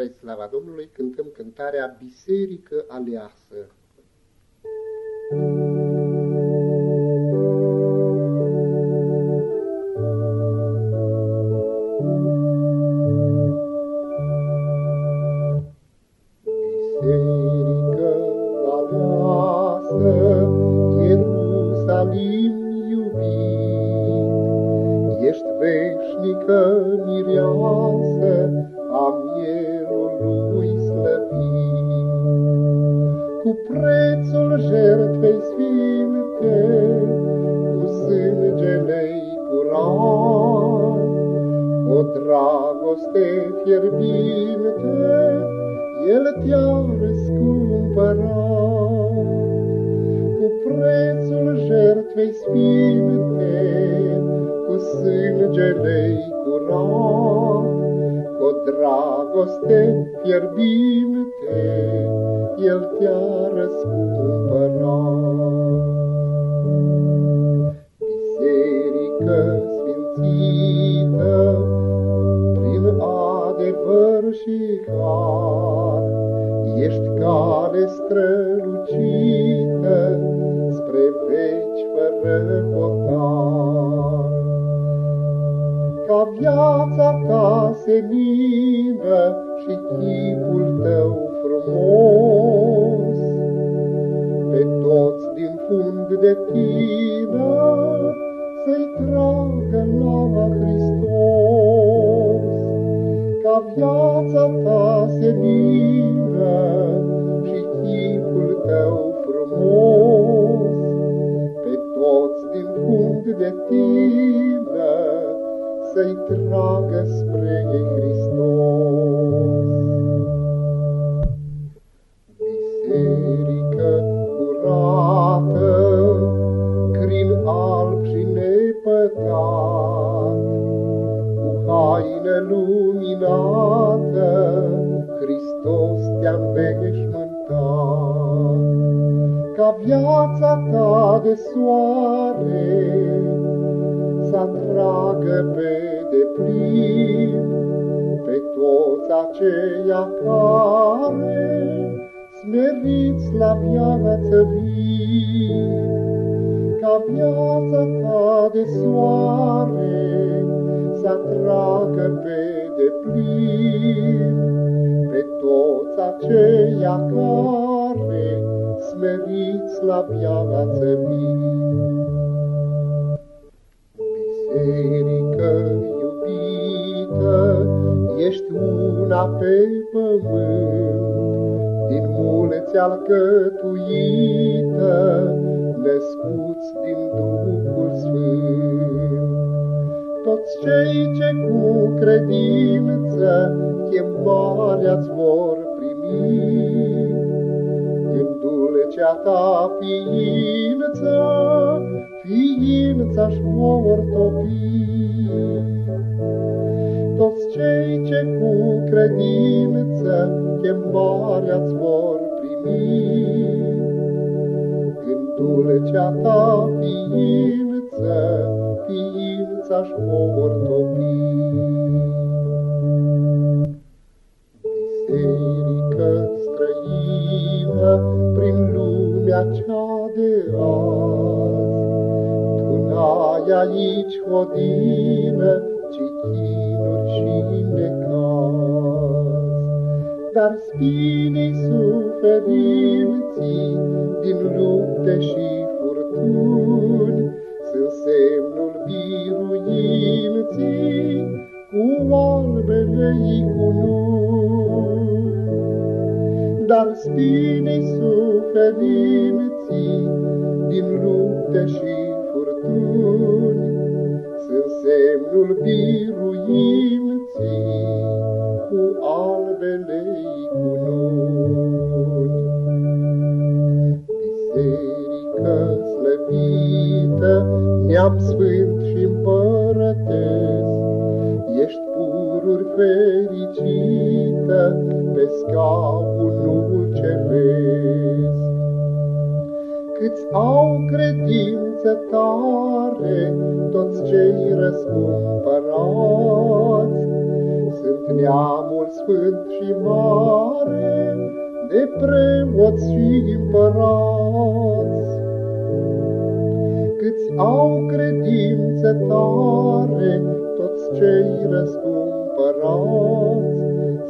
spre slava Domnului, cântăm cântarea Biserică Aleasă. Biserică aleasă, Ierusalim iubit, Ești veșnică mireasă, a mielului slăbit. Cu prețul jertfei sfinte, cu sângele-i curat, o dragoste fierbinte, El te-a răscumpărat. Cu prețul jertfei sfinte, cu sângele-i curat, o dragoste fierbinte, El te-a răscumpărat. Biserică sfințită, prin adevăr și har, Ești cale strălucită spre veci fără hotar ca viața ta senină și chipul tău frumos. Pe toți din fund de tine să-i tragă la Hristos. Ca viața ta senină și chipul tău frumos. Pe toți din fund de tine să-i tragă luminată, Hristos te-a înveșmântat. Ca viața ta de soare, să atragă pe deplin pe toți aceia care smeriți la viață vin. Ca viața ta de soare să atragă pe deplin pe toți aceia care smeriți la viață vin. Biserică iubită, ești una pe pământ, din mulți alcătuită, născuți din Duhul Sfânt. Toți cei ce cu credință chemarea-ți vor primi, în dulcea ta ființă, ființa-și vor topi. Toți cei ce cu credință chemarea-ți vor primi, în dulcea ta ființă, ființa-și vor topi. Biserică străină prin lumea cea de azi, ai aici hodină, ci chinuri și necaz. Dar spinii suferinții din lupte și furtuni sunt semnul biruinții cu albele icununi. Dar spinii suferinții din lupte și furtuni sunt semnul biruinții împărătesc, ești pururi fericită pe scaunul ceresc. Câți au credință tare, toți cei răscumpărați, Sunt neamul sfânt și mare, de preoți și împărați. Câți au credință tare, toți cei răscumpărați,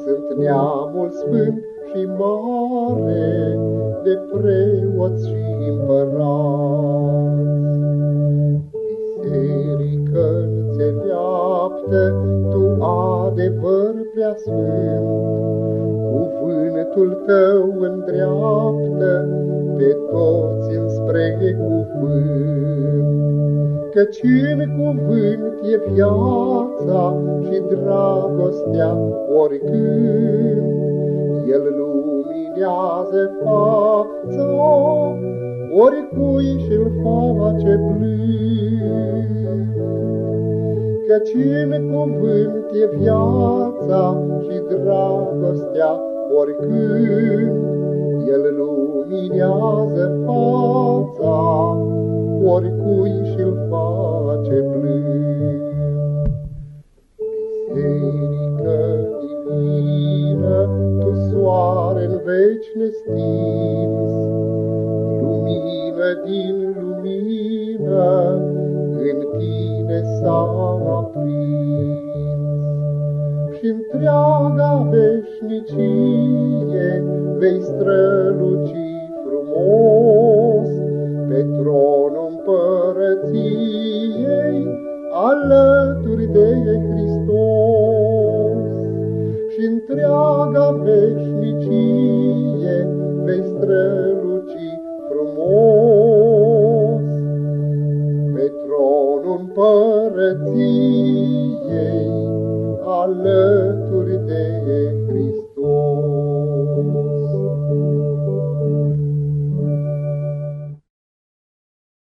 sunt neamul sfânt și mare, de preoți și împărați. Biserică înțeleaptă, tu adevăr prea sfânt, Cuvântul tău îndreaptă pe toți înspre cuvânt. Căci în cuvânt e viața și dragostea oricând, El luminează fața oricui și-l face blând. Căci în cuvânt e viața și dragostea oricând, El luminează fața oricui și-l face veci nestins, Lumină din lumină, în Tine s-a aprins și întreaga veșnicie vei străluci frumos pe tronul împărăției alături de Hristos. Și întreaga veșnicie vei străluci frumos. Pe tronul împărăției alături de